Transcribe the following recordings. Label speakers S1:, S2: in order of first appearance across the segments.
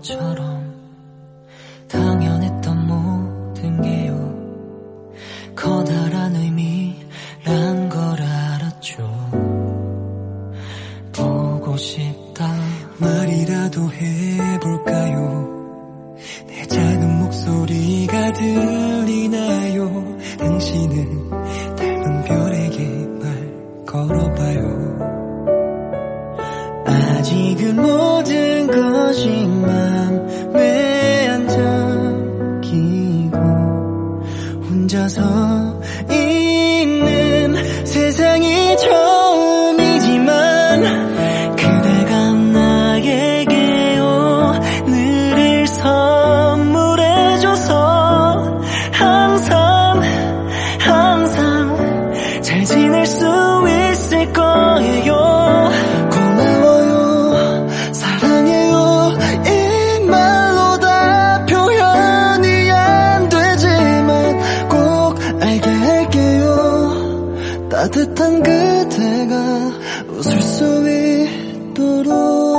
S1: 것처럼 당연했던 모든 게요. 커다란 의미란 걸 알았죠. 보고 싶다.
S2: 말이라도 해볼까요? 내 작은 목소리가 들리나요? 당신은 닮은 별에게 말 걸어봐요. 아직은 모 혼자서 있는 세상 따뜻한 그대가 웃을 수 있도록.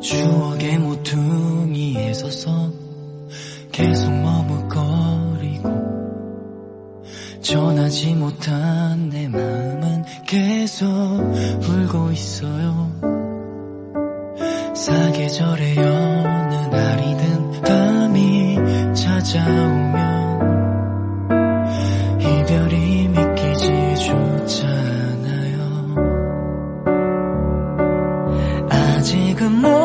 S1: 추억의 모퉁이에 서서 계속 머뭇거리고 전하지 못한 내 마음은 방에서 울고 있어요. 사계절의 어느 날이든 밤이 찾아오면 이별이 믿기지 좋잖아요. 아직은 모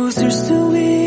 S1: Who's there so weak?